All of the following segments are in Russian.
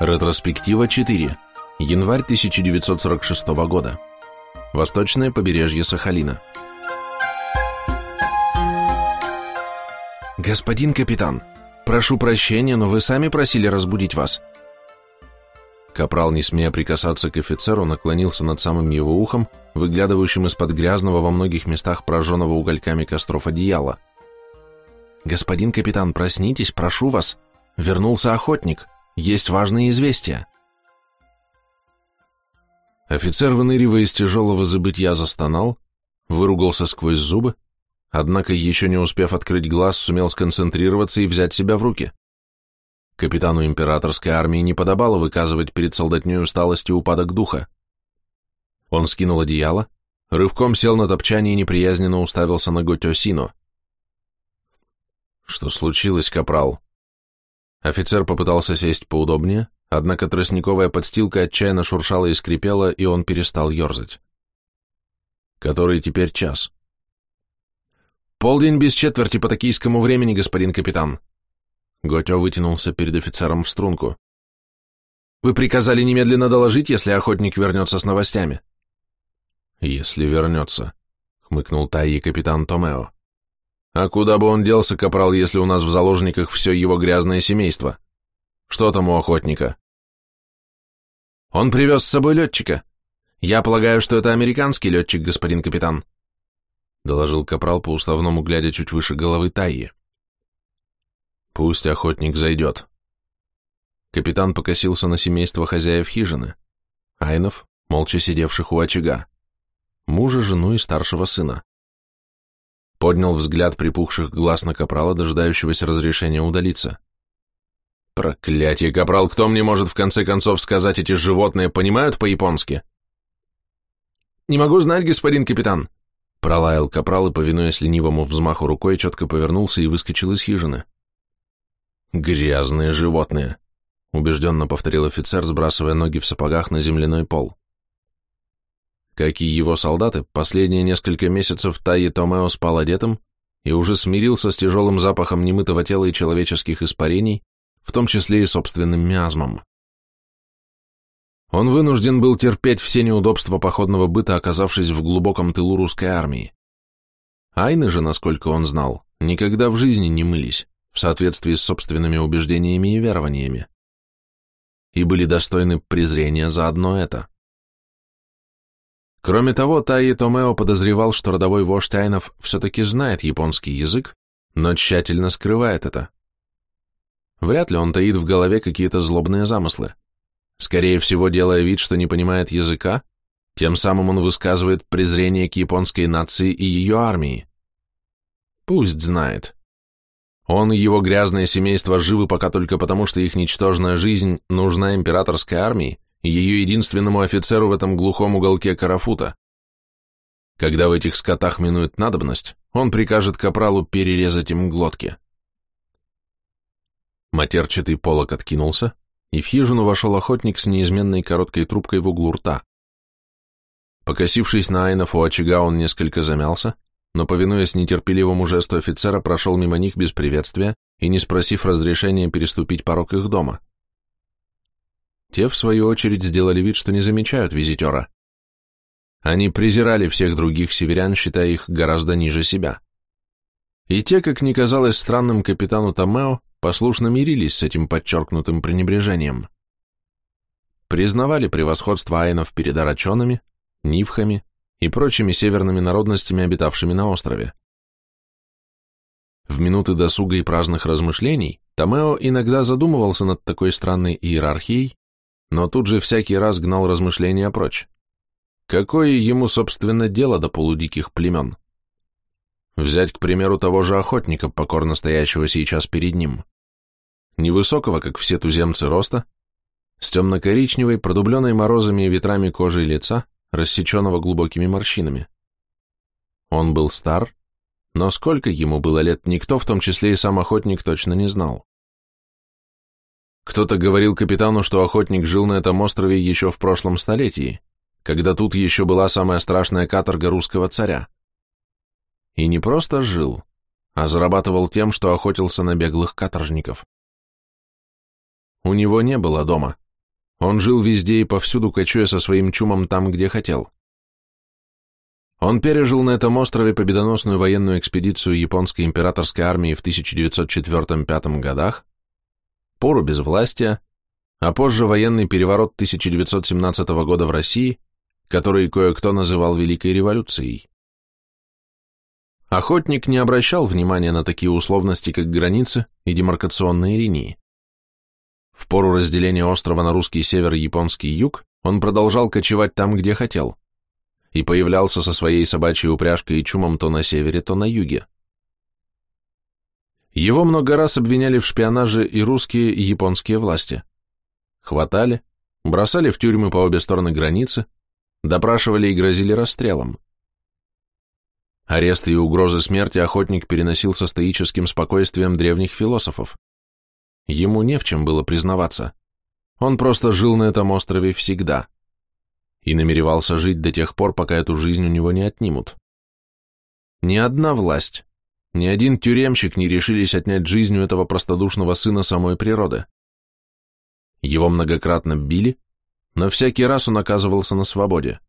Ретроспектива 4. Январь 1946 года. Восточное побережье Сахалина. «Господин капитан, прошу прощения, но вы сами просили разбудить вас». Капрал, не смея прикасаться к офицеру, наклонился над самым его ухом, выглядывающим из-под грязного во многих местах прожженного угольками костров одеяла. «Господин капитан, проснитесь, прошу вас. Вернулся охотник». Есть важные известия. Офицер, выныривая из тяжелого забытья, застонал, выругался сквозь зубы, однако, еще не успев открыть глаз, сумел сконцентрироваться и взять себя в руки. Капитану императорской армии не подобало выказывать перед солдатней усталостью упадок духа. Он скинул одеяло, рывком сел на топчание и неприязненно уставился на Готё Сино. «Что случилось, капрал?» Офицер попытался сесть поудобнее, однако тростниковая подстилка отчаянно шуршала и скрипела, и он перестал ерзать. Который теперь час? «Полдень без четверти по токийскому времени, господин капитан». Готё вытянулся перед офицером в струнку. «Вы приказали немедленно доложить, если охотник вернется с новостями». «Если вернется», — хмыкнул Таи капитан Томео. А куда бы он делся, капрал, если у нас в заложниках все его грязное семейство? Что там у охотника? Он привез с собой летчика. Я полагаю, что это американский летчик, господин капитан. Доложил капрал по уставному, глядя чуть выше головы Таи. Пусть охотник зайдет. Капитан покосился на семейство хозяев хижины. Айнов, молча сидевших у очага. Мужа, жену и старшего сына поднял взгляд припухших глаз на капрала, дожидающегося разрешения удалиться. «Проклятие, капрал, кто мне может в конце концов сказать, эти животные понимают по-японски?» «Не могу знать, господин капитан», — пролаял капрал и, повинуясь ленивому взмаху рукой, четко повернулся и выскочил из хижины. «Грязные животные», — убежденно повторил офицер, сбрасывая ноги в сапогах на земляной пол. Как и его солдаты, последние несколько месяцев Таи Томео спал одетым и уже смирился с тяжелым запахом немытого тела и человеческих испарений, в том числе и собственным миазмом. Он вынужден был терпеть все неудобства походного быта, оказавшись в глубоком тылу русской армии. Айны же, насколько он знал, никогда в жизни не мылись, в соответствии с собственными убеждениями и верованиями, и были достойны презрения за одно это. Кроме того, Таи Томео подозревал, что родовой вождь Айнов все-таки знает японский язык, но тщательно скрывает это. Вряд ли он таит в голове какие-то злобные замыслы. Скорее всего, делая вид, что не понимает языка, тем самым он высказывает презрение к японской нации и ее армии. Пусть знает. Он и его грязное семейство живы пока только потому, что их ничтожная жизнь нужна императорской армии, ее единственному офицеру в этом глухом уголке Карафута. Когда в этих скотах минует надобность, он прикажет капралу перерезать им глотки. Матерчатый полок откинулся, и в хижину вошел охотник с неизменной короткой трубкой в углу рта. Покосившись на Айнов у очага, он несколько замялся, но, повинуясь нетерпеливому жесту офицера, прошел мимо них без приветствия и, не спросив разрешения переступить порог их дома. Те, в свою очередь, сделали вид, что не замечают визитера. Они презирали всех других северян, считая их гораздо ниже себя. И те, как ни казалось странным капитану Томео, послушно мирились с этим подчеркнутым пренебрежением. Признавали превосходство айнов перед арачонами, нивхами и прочими северными народностями, обитавшими на острове. В минуты досуга и праздных размышлений Томео иногда задумывался над такой странной иерархией но тут же всякий раз гнал размышления прочь. Какое ему, собственно, дело до полудиких племен? Взять, к примеру, того же охотника, покорно стоящего сейчас перед ним. Невысокого, как все туземцы, роста, с темно-коричневой, продубленной морозами и ветрами кожи лица, рассеченного глубокими морщинами. Он был стар, но сколько ему было лет, никто, в том числе и сам охотник, точно не знал. Кто-то говорил капитану, что охотник жил на этом острове еще в прошлом столетии, когда тут еще была самая страшная каторга русского царя. И не просто жил, а зарабатывал тем, что охотился на беглых каторжников. У него не было дома, Он жил везде и повсюду, кочуя со своим чумом там, где хотел. Он пережил на этом острове победоносную военную экспедицию японской императорской армии в 1904-1905 годах, пору безвластия, а позже военный переворот 1917 года в России, который кое-кто называл Великой революцией. Охотник не обращал внимания на такие условности, как границы и демаркационные линии. В пору разделения острова на русский север и японский юг он продолжал кочевать там, где хотел, и появлялся со своей собачьей упряжкой и чумом то на севере, то на юге. Его много раз обвиняли в шпионаже и русские, и японские власти. Хватали, бросали в тюрьмы по обе стороны границы, допрашивали и грозили расстрелом. Аресты и угрозы смерти охотник переносил со стоическим спокойствием древних философов. Ему не в чем было признаваться. Он просто жил на этом острове всегда и намеревался жить до тех пор, пока эту жизнь у него не отнимут. Ни одна власть, ни один тюремщик не решились отнять жизнь у этого простодушного сына самой природы. Его многократно били, но всякий раз он оказывался на свободе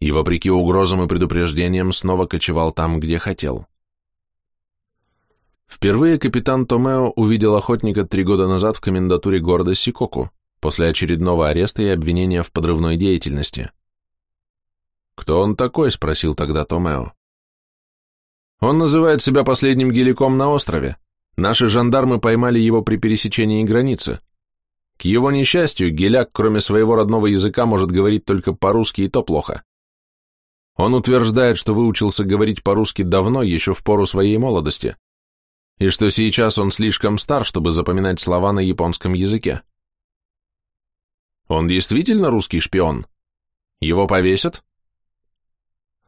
и, вопреки угрозам и предупреждениям, снова кочевал там, где хотел. Впервые капитан Томео увидел охотника три года назад в комендатуре города Сикоку, после очередного ареста и обвинения в подрывной деятельности. «Кто он такой?» – спросил тогда Томео. «Он называет себя последним геликом на острове. Наши жандармы поймали его при пересечении границы. К его несчастью, геляк, кроме своего родного языка, может говорить только по-русски, и то плохо. Он утверждает, что выучился говорить по-русски давно, еще в пору своей молодости, и что сейчас он слишком стар, чтобы запоминать слова на японском языке. Он действительно русский шпион? Его повесят?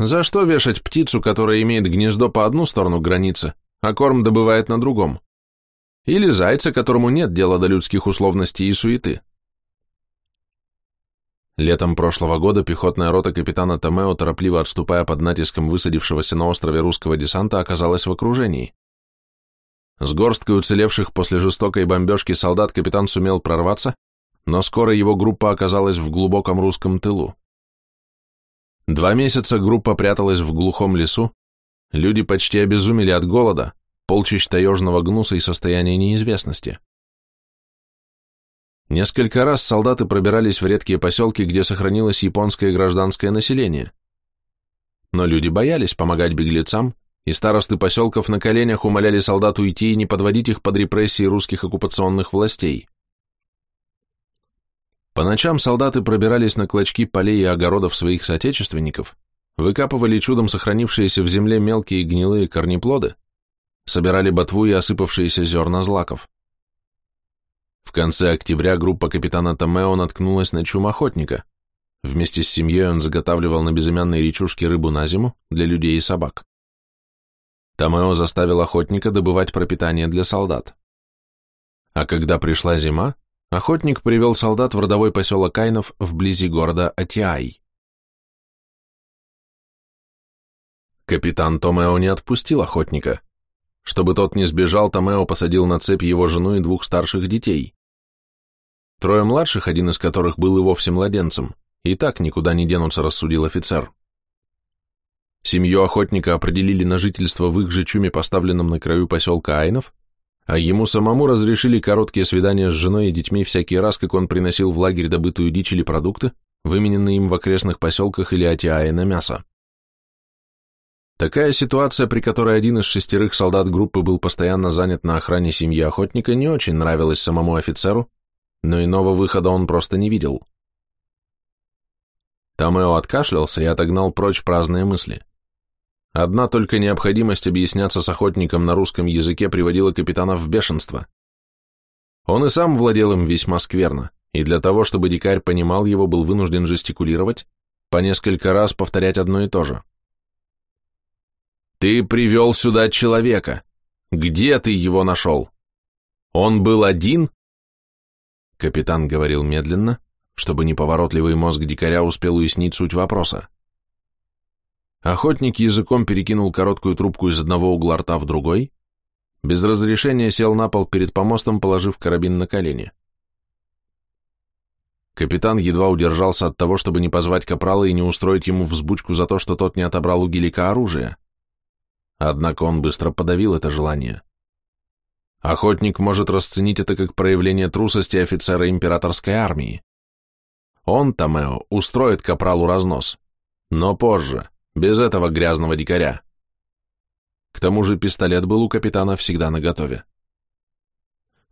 За что вешать птицу, которая имеет гнездо по одну сторону границы, а корм добывает на другом? Или зайца, которому нет дела до людских условностей и суеты? Летом прошлого года пехотная рота капитана Томео, торопливо отступая под натиском высадившегося на острове русского десанта, оказалась в окружении. С горсткой уцелевших после жестокой бомбежки солдат капитан сумел прорваться, но скоро его группа оказалась в глубоком русском тылу. Два месяца группа пряталась в глухом лесу, люди почти обезумели от голода, полчищ таежного гнуса и состояния неизвестности. Несколько раз солдаты пробирались в редкие поселки, где сохранилось японское гражданское население. Но люди боялись помогать беглецам, и старосты поселков на коленях умоляли солдат уйти и не подводить их под репрессии русских оккупационных властей. По ночам солдаты пробирались на клочки полей и огородов своих соотечественников, выкапывали чудом сохранившиеся в земле мелкие гнилые корнеплоды, собирали ботву и осыпавшиеся зерна злаков. В конце октября группа капитана Томео наткнулась на чум охотника. Вместе с семьей он заготавливал на безымянной речушке рыбу на зиму для людей и собак. Томео заставил охотника добывать пропитание для солдат. А когда пришла зима, охотник привел солдат в родовой поселок Айнов вблизи города Атиай. Капитан Томео не отпустил охотника. Чтобы тот не сбежал, Томео посадил на цепь его жену и двух старших детей. Трое младших, один из которых был и вовсе младенцем, и так никуда не денутся, рассудил офицер. Семью охотника определили на жительство в их же чуме, поставленном на краю поселка Айнов, а ему самому разрешили короткие свидания с женой и детьми всякий раз, как он приносил в лагерь добытую дичь или продукты, вымененные им в окрестных поселках или Атиае на мясо. Такая ситуация, при которой один из шестерых солдат группы был постоянно занят на охране семьи охотника, не очень нравилась самому офицеру, но иного выхода он просто не видел. Томео откашлялся и отогнал прочь праздные мысли. Одна только необходимость объясняться с охотником на русском языке приводила капитана в бешенство. Он и сам владел им весьма скверно, и для того, чтобы дикарь понимал его, был вынужден жестикулировать, по несколько раз повторять одно и то же. Ты привел сюда человека. Где ты его нашел? Он был один? Капитан говорил медленно, чтобы неповоротливый мозг дикаря успел уяснить суть вопроса. Охотник языком перекинул короткую трубку из одного угла рта в другой, без разрешения сел на пол перед помостом, положив карабин на колени. Капитан едва удержался от того, чтобы не позвать капрала и не устроить ему взбучку за то, что тот не отобрал у Гелика оружие. Однако он быстро подавил это желание. Охотник может расценить это как проявление трусости офицера императорской армии. Он, Томео, устроит капралу разнос, но позже, без этого грязного дикаря. К тому же пистолет был у капитана всегда наготове.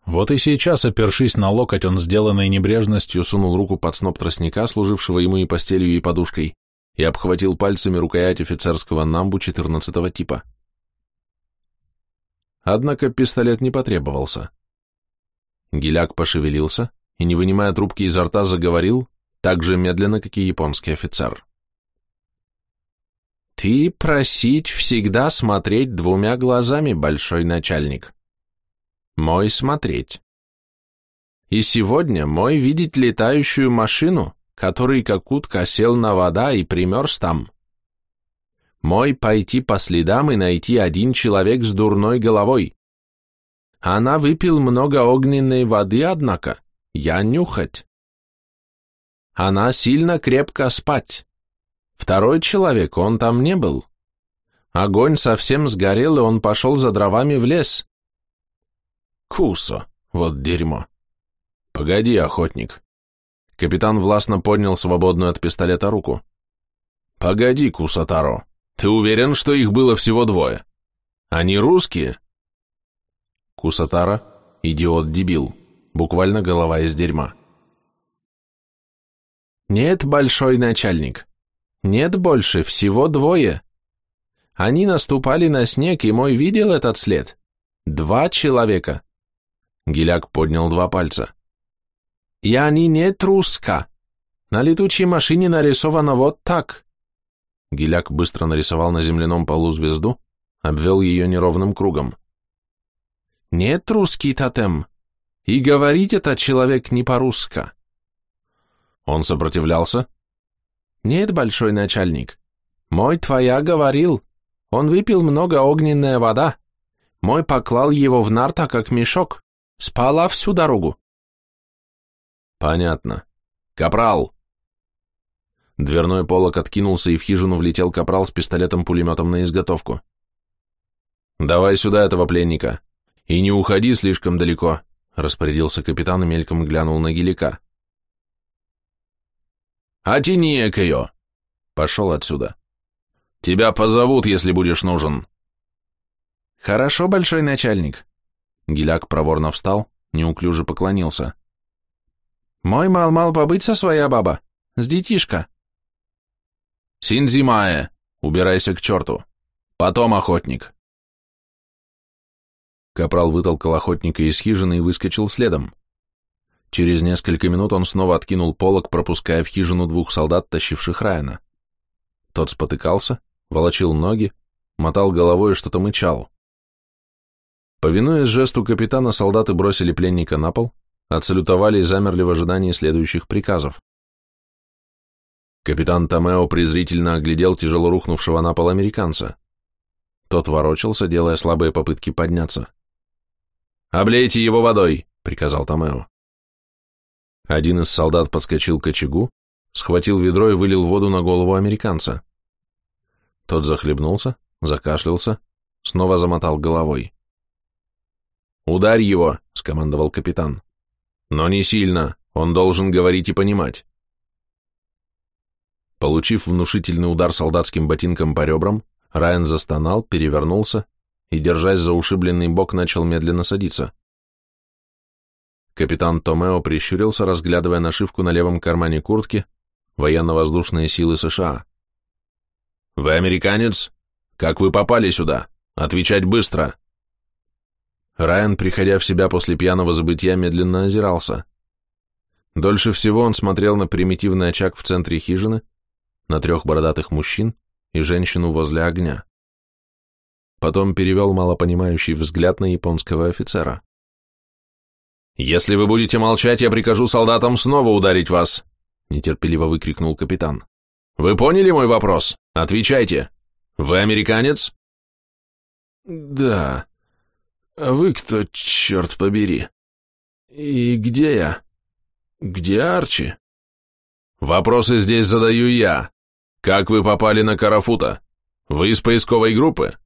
Вот и сейчас, опершись на локоть, он сделанной небрежностью сунул руку под сноп тростника, служившего ему и постелью, и подушкой, и обхватил пальцами рукоять офицерского намбу 14 типа. Однако пистолет не потребовался. Гиляк пошевелился и, не вынимая трубки изо рта, заговорил так же медленно, как и японский офицер. «Ты просить всегда смотреть двумя глазами, большой начальник. Мой смотреть. И сегодня мой видеть летающую машину, который как утка сел на вода и примерз там. Мой пойти по следам и найти один человек с дурной головой. Она выпил много огненной воды, однако, я нюхать. Она сильно крепко спать. Второй человек, он там не был. Огонь совсем сгорел, и он пошел за дровами в лес. Кусо, вот дерьмо. Погоди, охотник. Капитан властно поднял свободную от пистолета руку. Погоди, Кусатаро. Ты уверен, что их было всего двое? Они русские? Кусатара – идиот-дебил, буквально голова из дерьма. Нет, большой начальник. Нет больше, всего двое. Они наступали на снег, и мой видел этот след. Два человека. Гиляк поднял два пальца. И они не труска. На летучей машине нарисовано вот так. Гиляк быстро нарисовал на земляном полу звезду, обвел ее неровным кругом. «Нет русский тотем, и говорить это человек не по-русско». Он сопротивлялся? «Нет, большой начальник. Мой твоя говорил. Он выпил много огненная вода. Мой поклал его в нарта, как мешок. Спала всю дорогу». «Понятно. Капрал!» Дверной полок откинулся, и в хижину влетел капрал с пистолетом-пулеметом на изготовку. «Давай сюда этого пленника. И не уходи слишком далеко», — распорядился капитан и мельком глянул на гелика. «Атини-ка ее!» «Пошел отсюда. Тебя позовут, если будешь нужен». «Хорошо, большой начальник». Геляк проворно встал, неуклюже поклонился. «Мой мал-мал побыть со своя баба, с детишка». Синзимае, убирайся к черту. Потом охотник. Капрал вытолкал охотника из хижины и выскочил следом. Через несколько минут он снова откинул полог, пропуская в хижину двух солдат, тащивших Райана. Тот спотыкался, волочил ноги, мотал головой и что-то мычал. Повинуясь жесту капитана, солдаты бросили пленника на пол, отсалютовали и замерли в ожидании следующих приказов. Капитан Томео презрительно оглядел тяжело рухнувшего на пол американца. Тот ворочался, делая слабые попытки подняться. «Облейте его водой!» — приказал Томео. Один из солдат подскочил к очагу, схватил ведро и вылил воду на голову американца. Тот захлебнулся, закашлялся, снова замотал головой. «Ударь его!» — скомандовал капитан. «Но не сильно, он должен говорить и понимать». Получив внушительный удар солдатским ботинком по ребрам, Райан застонал, перевернулся и, держась за ушибленный бок, начал медленно садиться. Капитан Томео прищурился, разглядывая нашивку на левом кармане куртки «Военно-воздушные силы США». «Вы американец? Как вы попали сюда? Отвечать быстро!» Райан, приходя в себя после пьяного забытия, медленно озирался. Дольше всего он смотрел на примитивный очаг в центре хижины, на трех бородатых мужчин и женщину возле огня. Потом перевел малопонимающий взгляд на японского офицера. «Если вы будете молчать, я прикажу солдатам снова ударить вас!» нетерпеливо выкрикнул капитан. «Вы поняли мой вопрос? Отвечайте! Вы американец?» «Да. А вы кто, черт побери? И где я? Где Арчи?» Вопросы здесь задаю я. Как вы попали на Карафута? Вы из поисковой группы?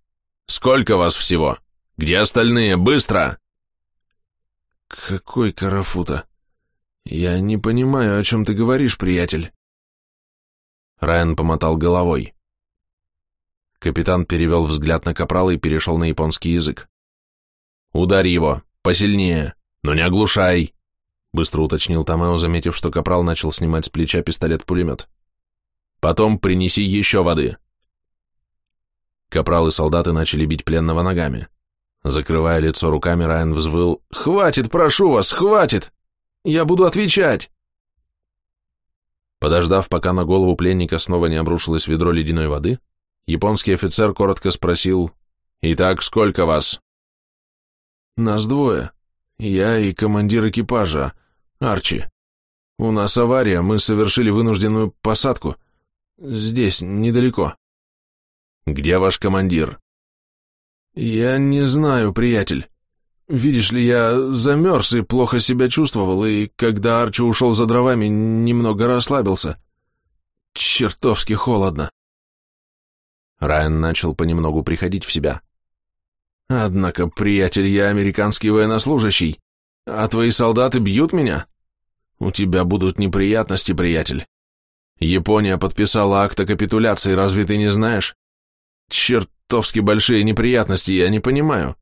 Сколько вас всего? Где остальные? Быстро!» «Какой Карафута? Я не понимаю, о чем ты говоришь, приятель». Райан помотал головой. Капитан перевел взгляд на капрала и перешел на японский язык. «Ударь его, посильнее, но не оглушай!» Быстро уточнил Томео, заметив, что капрал начал снимать с плеча пистолет-пулемет. «Потом принеси еще воды!» Капрал и солдаты начали бить пленного ногами. Закрывая лицо руками, Райан взвыл «Хватит, прошу вас, хватит! Я буду отвечать!» Подождав, пока на голову пленника снова не обрушилось ведро ледяной воды, японский офицер коротко спросил «Итак, сколько вас?» «Нас двое. Я и командир экипажа, Арчи. У нас авария, мы совершили вынужденную посадку. Здесь, недалеко». «Где ваш командир?» «Я не знаю, приятель. Видишь ли, я замерз и плохо себя чувствовал, и когда Арчи ушел за дровами, немного расслабился. Чертовски холодно». Райан начал понемногу приходить в себя. «Однако, приятель, я американский военнослужащий, а твои солдаты бьют меня? У тебя будут неприятности, приятель. Япония подписала акт о капитуляции, разве ты не знаешь? Чертовски большие неприятности, я не понимаю».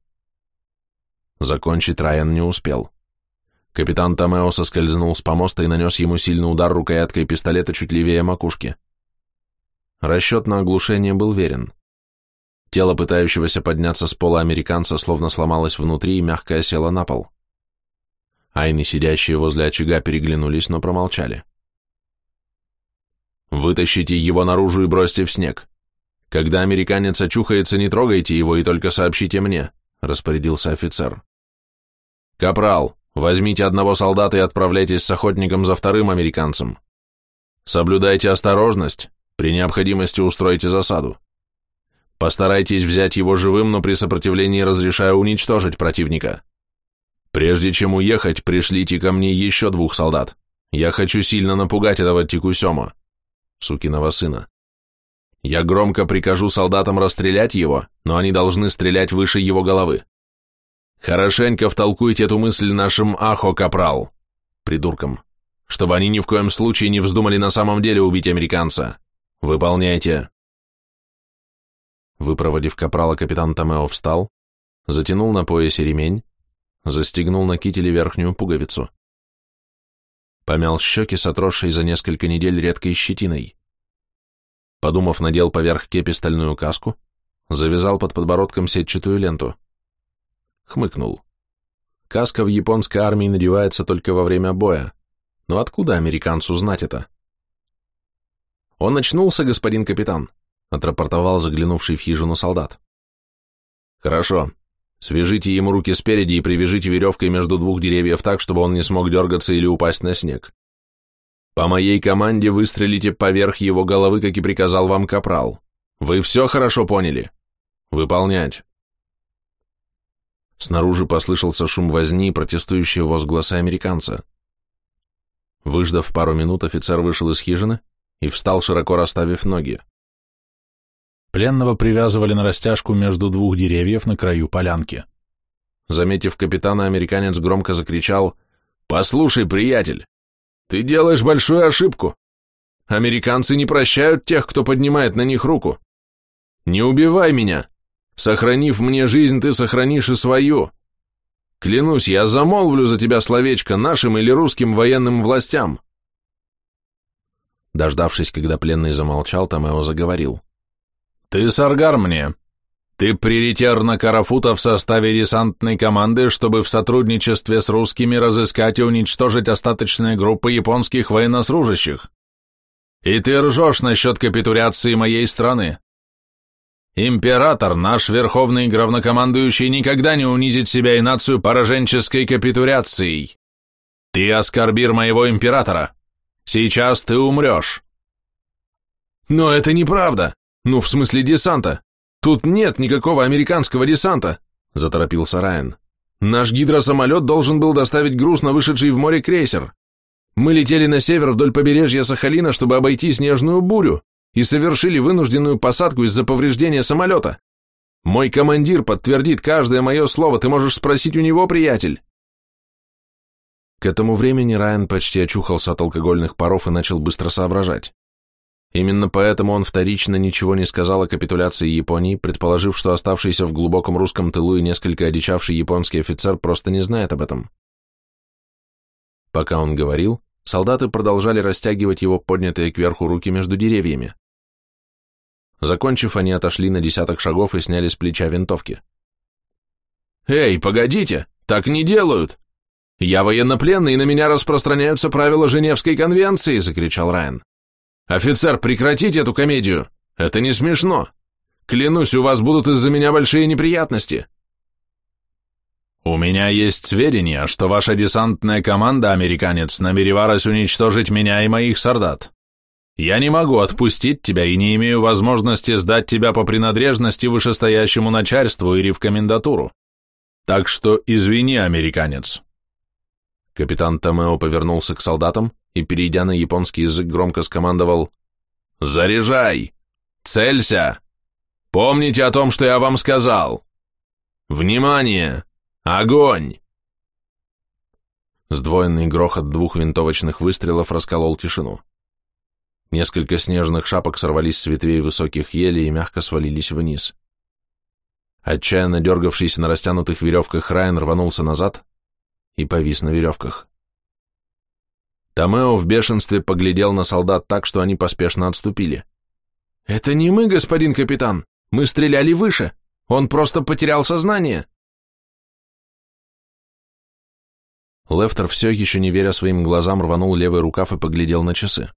Закончить Райан не успел. Капитан Томео соскользнул с помоста и нанес ему сильный удар рукояткой пистолета чуть левее макушки. Расчет на оглушение был верен. Тело пытающегося подняться с пола американца словно сломалось внутри и мягко осело на пол. Айны, сидящие возле очага, переглянулись, но промолчали. «Вытащите его наружу и бросьте в снег. Когда американец очухается, не трогайте его и только сообщите мне», — распорядился офицер. «Капрал, возьмите одного солдата и отправляйтесь с охотником за вторым американцем. Соблюдайте осторожность, при необходимости устройте засаду. Постарайтесь взять его живым, но при сопротивлении разрешаю уничтожить противника. Прежде чем уехать, пришлите ко мне еще двух солдат. Я хочу сильно напугать этого Тикусема, сукиного сына. Я громко прикажу солдатам расстрелять его, но они должны стрелять выше его головы. Хорошенько втолкуйте эту мысль нашим Ахо-Капрал, придуркам, чтобы они ни в коем случае не вздумали на самом деле убить американца. Выполняйте. Выпроводив капрала, капитан Томео встал, затянул на поясе ремень, застегнул на кителе верхнюю пуговицу. Помял щеки с отросшей за несколько недель редкой щетиной. Подумав, надел поверх кепи стальную каску, завязал под подбородком сетчатую ленту. Хмыкнул. Каска в японской армии надевается только во время боя. Но откуда американцу знать это? Он очнулся, господин капитан, отрапортовал заглянувший в хижину солдат. Хорошо. Свяжите ему руки спереди и привяжите веревкой между двух деревьев так, чтобы он не смог дергаться или упасть на снег. По моей команде выстрелите поверх его головы, как и приказал вам капрал. Вы все хорошо поняли? Выполнять. Снаружи послышался шум возни и протестующие возгласы американца. Выждав пару минут, офицер вышел из хижины и встал, широко расставив ноги. Пленного привязывали на растяжку между двух деревьев на краю полянки. Заметив капитана, американец громко закричал «Послушай, приятель, ты делаешь большую ошибку. Американцы не прощают тех, кто поднимает на них руку. Не убивай меня. Сохранив мне жизнь, ты сохранишь и свою. Клянусь, я замолвлю за тебя словечко нашим или русским военным властям. Дождавшись, когда пленный замолчал, Томео заговорил. «Ты саргар мне. Ты прилетел на Карафута в составе десантной команды, чтобы в сотрудничестве с русскими разыскать и уничтожить остаточные группы японских военнослужащих. И ты ржешь насчет капитуляции моей страны. Император, наш верховный главнокомандующий, никогда не унизит себя и нацию пораженческой капитуляцией. Ты оскорбир моего императора. Сейчас ты умрешь. Но это неправда. Ну, в смысле десанта. «Тут нет никакого американского десанта», — заторопился Райан. «Наш гидросамолет должен был доставить груз на вышедший в море крейсер. Мы летели на север вдоль побережья Сахалина, чтобы обойти снежную бурю, и совершили вынужденную посадку из-за повреждения самолета. Мой командир подтвердит каждое мое слово, ты можешь спросить у него, приятель. К этому времени Райан почти очухался от алкогольных паров и начал быстро соображать. Именно поэтому он вторично ничего не сказал о капитуляции Японии, предположив, что оставшийся в глубоком русском тылу и несколько одичавший японский офицер просто не знает об этом. Пока он говорил, солдаты продолжали растягивать его поднятые кверху руки между деревьями. Закончив, они отошли на десяток шагов и сняли с плеча винтовки. «Эй, погодите! Так не делают! Я военнопленный, и на меня распространяются правила Женевской конвенции!» — закричал Райан. «Офицер, прекратите эту комедию! Это не смешно! Клянусь, у вас будут из-за меня большие неприятности!» «У меня есть сведения, что ваша десантная команда, американец, намеревалась уничтожить меня и моих солдат. Я не могу отпустить тебя и не имею возможности сдать тебя по принадлежности вышестоящему начальству или в комендатуру. Так что извини, американец». Капитан Томео повернулся к солдатам и, перейдя на японский язык, громко скомандовал «Заряжай! Целься! Помните о том, что я вам сказал! Внимание! Огонь!» Сдвоенный грохот двух винтовочных выстрелов расколол тишину. Несколько снежных шапок сорвались с ветвей высоких елей и мягко свалились вниз. Отчаянно дергавшийся на растянутых веревках Райан рванулся назад и повис на веревках. Томео в бешенстве поглядел на солдат так, что они поспешно отступили. «Это не мы, господин капитан! Мы стреляли выше! Он просто потерял сознание!» Лефтер все еще не веря своим глазам рванул левый рукав и поглядел на часы.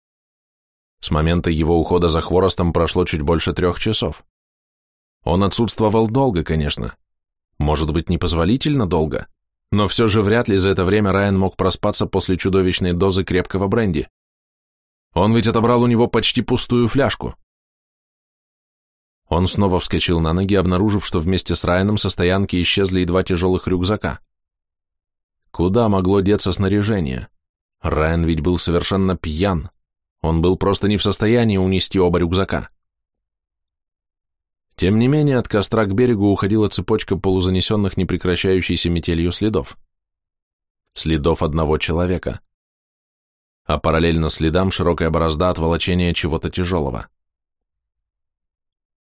С момента его ухода за хворостом прошло чуть больше трех часов. Он отсутствовал долго, конечно. Может быть, непозволительно долго, но все же вряд ли за это время Райан мог проспаться после чудовищной дозы крепкого бренди. Он ведь отобрал у него почти пустую фляжку. Он снова вскочил на ноги, обнаружив, что вместе с Райаном со стоянки исчезли и два тяжелых рюкзака. Куда могло деться снаряжение? Райан ведь был совершенно пьян. Он был просто не в состоянии унести оба рюкзака. Тем не менее, от костра к берегу уходила цепочка полузанесенных непрекращающейся метелью следов. Следов одного человека. А параллельно следам широкая борозда от волочения чего-то тяжелого.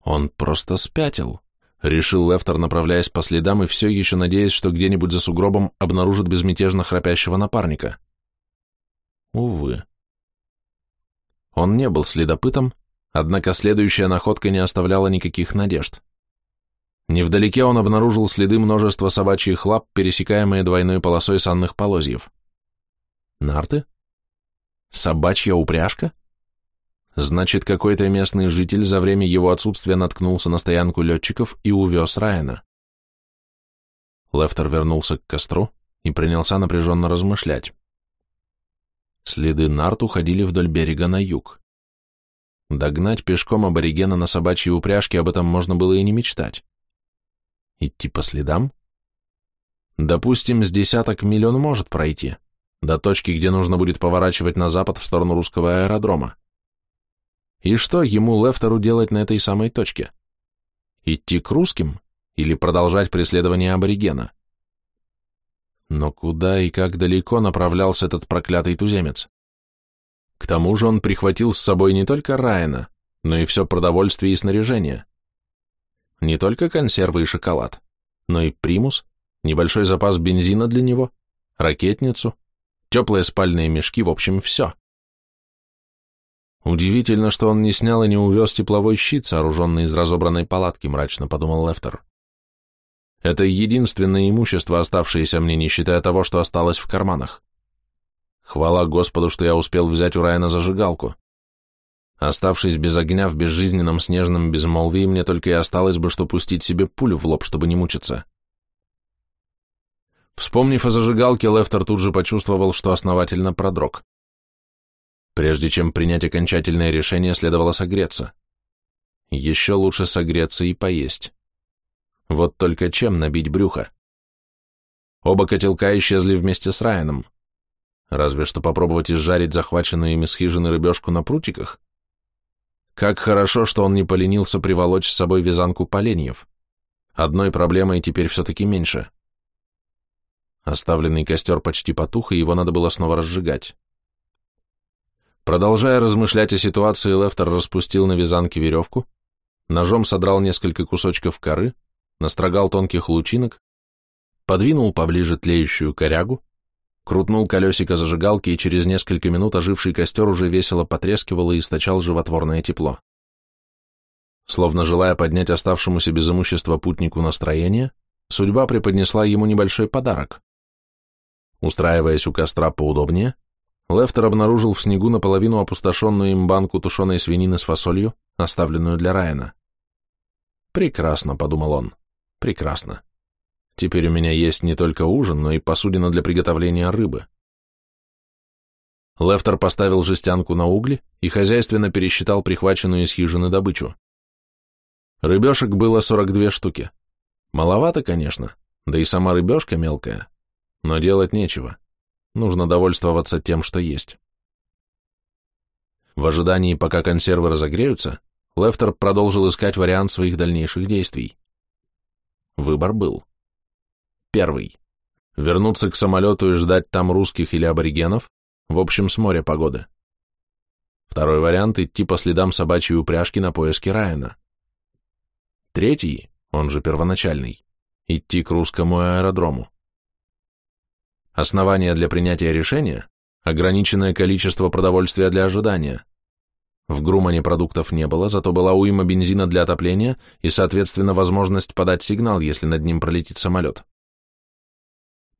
Он просто спятил, решил Лефтер, направляясь по следам и все еще надеясь, что где-нибудь за сугробом обнаружит безмятежно храпящего напарника. Увы. Он не был следопытом, однако следующая находка не оставляла никаких надежд. Невдалеке он обнаружил следы множества собачьих лап, пересекаемые двойной полосой санных полозьев. Нарты? Собачья упряжка? Значит, какой-то местный житель за время его отсутствия наткнулся на стоянку летчиков и увез Райана. Лефтер вернулся к костру и принялся напряженно размышлять. Следы нарт уходили вдоль берега на юг. Догнать пешком аборигена на собачьей упряжке об этом можно было и не мечтать. Идти по следам? Допустим, с десяток миль он может пройти, до точки, где нужно будет поворачивать на запад в сторону русского аэродрома. И что ему, Лефтеру, делать на этой самой точке? Идти к русским или продолжать преследование аборигена? Но куда и как далеко направлялся этот проклятый туземец? К тому же он прихватил с собой не только Райана, но и все продовольствие и снаряжение. Не только консервы и шоколад, но и примус, небольшой запас бензина для него, ракетницу, теплые спальные мешки, в общем, все. Удивительно, что он не снял и не увез тепловой щит, сооруженный из разобранной палатки, мрачно подумал Лефтер. Это единственное имущество, оставшееся мне, не считая того, что осталось в карманах. Хвала Господу, что я успел взять у Райана зажигалку. Оставшись без огня в безжизненном снежном безмолвии, мне только и осталось бы, что пустить себе пулю в лоб, чтобы не мучиться. Вспомнив о зажигалке, Лефтер тут же почувствовал, что основательно продрог. Прежде чем принять окончательное решение, следовало согреться. Еще лучше согреться и поесть. Вот только чем набить брюхо? Оба котелка исчезли вместе с Райаном. Разве что попробовать изжарить захваченную ими с хижины рыбешку на прутиках. Как хорошо, что он не поленился приволочь с собой вязанку поленьев. Одной проблемой теперь все-таки меньше. Оставленный костер почти потух, и его надо было снова разжигать. Продолжая размышлять о ситуации, Лефтер распустил на вязанке веревку, ножом содрал несколько кусочков коры, настрогал тонких лучинок, подвинул поближе тлеющую корягу, крутнул колесико зажигалки, и через несколько минут оживший костер уже весело потрескивал и источал животворное тепло. Словно желая поднять оставшемуся без имущества путнику настроение, судьба преподнесла ему небольшой подарок. Устраиваясь у костра поудобнее, Лефтер обнаружил в снегу наполовину опустошенную им банку тушеной свинины с фасолью, оставленную для Райана. «Прекрасно», — подумал он, — «прекрасно. Теперь у меня есть не только ужин, но и посудина для приготовления рыбы». Лефтер поставил жестянку на угли и хозяйственно пересчитал прихваченную из хижины добычу. Рыбешек было 42 штуки. Маловато, конечно, да и сама рыбешка мелкая, но делать нечего. Нужно довольствоваться тем, что есть. В ожидании, пока консервы разогреются, Лефтер продолжил искать вариант своих дальнейших действий. Выбор был. Первый. Вернуться к самолету и ждать там русских или аборигенов, в общем, с моря погоды. Второй вариант – идти по следам собачьей упряжки на поиски Райана. Третий, он же первоначальный, идти к русскому аэродрому. Основание для принятия решения – ограниченное количество продовольствия для ожидания. В Грумане продуктов не было, зато была уйма бензина для отопления и, соответственно, возможность подать сигнал, если над ним пролетит самолет.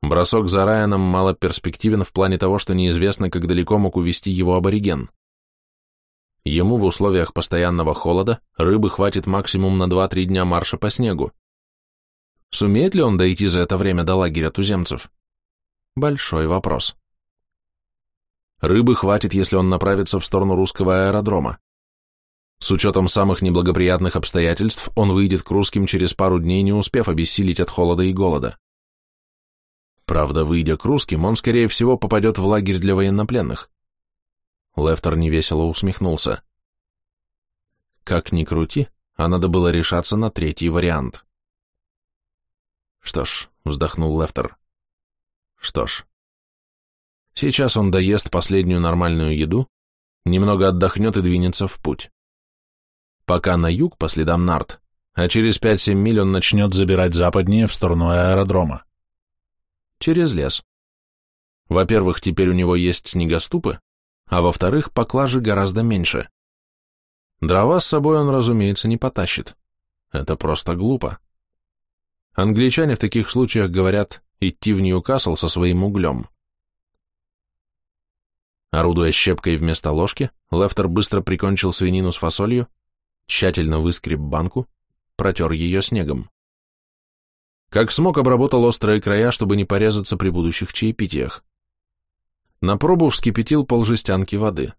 Бросок за Райаном мало перспективен в плане того, что неизвестно, как далеко мог увести его абориген. Ему в условиях постоянного холода рыбы хватит максимум на 2-3 дня марша по снегу. Сумеет ли он дойти за это время до лагеря туземцев? Большой вопрос. Рыбы хватит, если он направится в сторону русского аэродрома. С учетом самых неблагоприятных обстоятельств, он выйдет к русским через пару дней, не успев обессилить от холода и голода. Правда, выйдя к русским, он, скорее всего, попадет в лагерь для военнопленных. Лефтер невесело усмехнулся. Как ни крути, а надо было решаться на третий вариант. Что ж, вздохнул Лефтер, что ж, сейчас он доест последнюю нормальную еду, немного отдохнет и двинется в путь. Пока на юг по следам нарт, а через 5-7 миль он начнет забирать западнее в сторону аэродрома. Через лес. Во-первых, теперь у него есть снегоступы, а во-вторых, поклажи гораздо меньше. Дрова с собой он, разумеется, не потащит. Это просто глупо. Англичане в таких случаях говорят идти в Ньюкасл со своим углем. Орудуя щепкой вместо ложки, Лефтер быстро прикончил свинину с фасолью, тщательно выскреб банку, протер ее снегом. Как смог, обработал острые края, чтобы не порезаться при будущих чаепитиях. На пробу вскипятил полжестянки воды.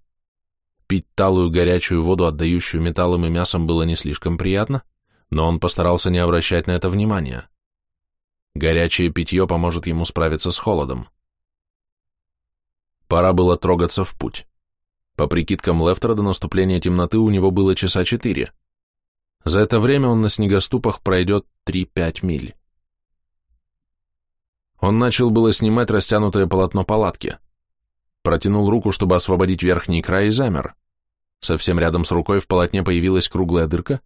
Пить талую горячую воду, отдающую металлом и мясом, было не слишком приятно, но он постарался не обращать на это внимания. Горячее питье поможет ему справиться с холодом. Пора было трогаться в путь. По прикидкам Лефтера до наступления темноты у него было часа четыре. За это время он на снегоступах пройдет 3-5 миль. Он начал было снимать растянутое полотно палатки. Протянул руку, чтобы освободить верхний край, и замер. Совсем рядом с рукой в полотне появилась круглая дырка,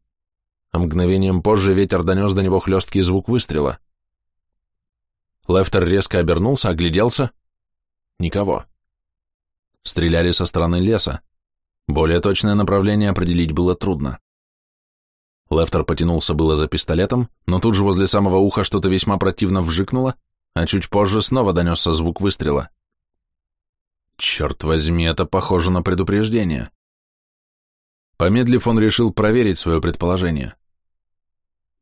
а мгновением позже ветер донес до него хлесткий звук выстрела. Лефтер резко обернулся, огляделся. Никого. Стреляли со стороны леса. Более точное направление определить было трудно. Лефтер потянулся было за пистолетом, но тут же возле самого уха что-то весьма противно вжикнуло, а чуть позже снова донесся звук выстрела. Черт возьми, это похоже на предупреждение. Помедлив, он решил проверить свое предположение.